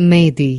Medi.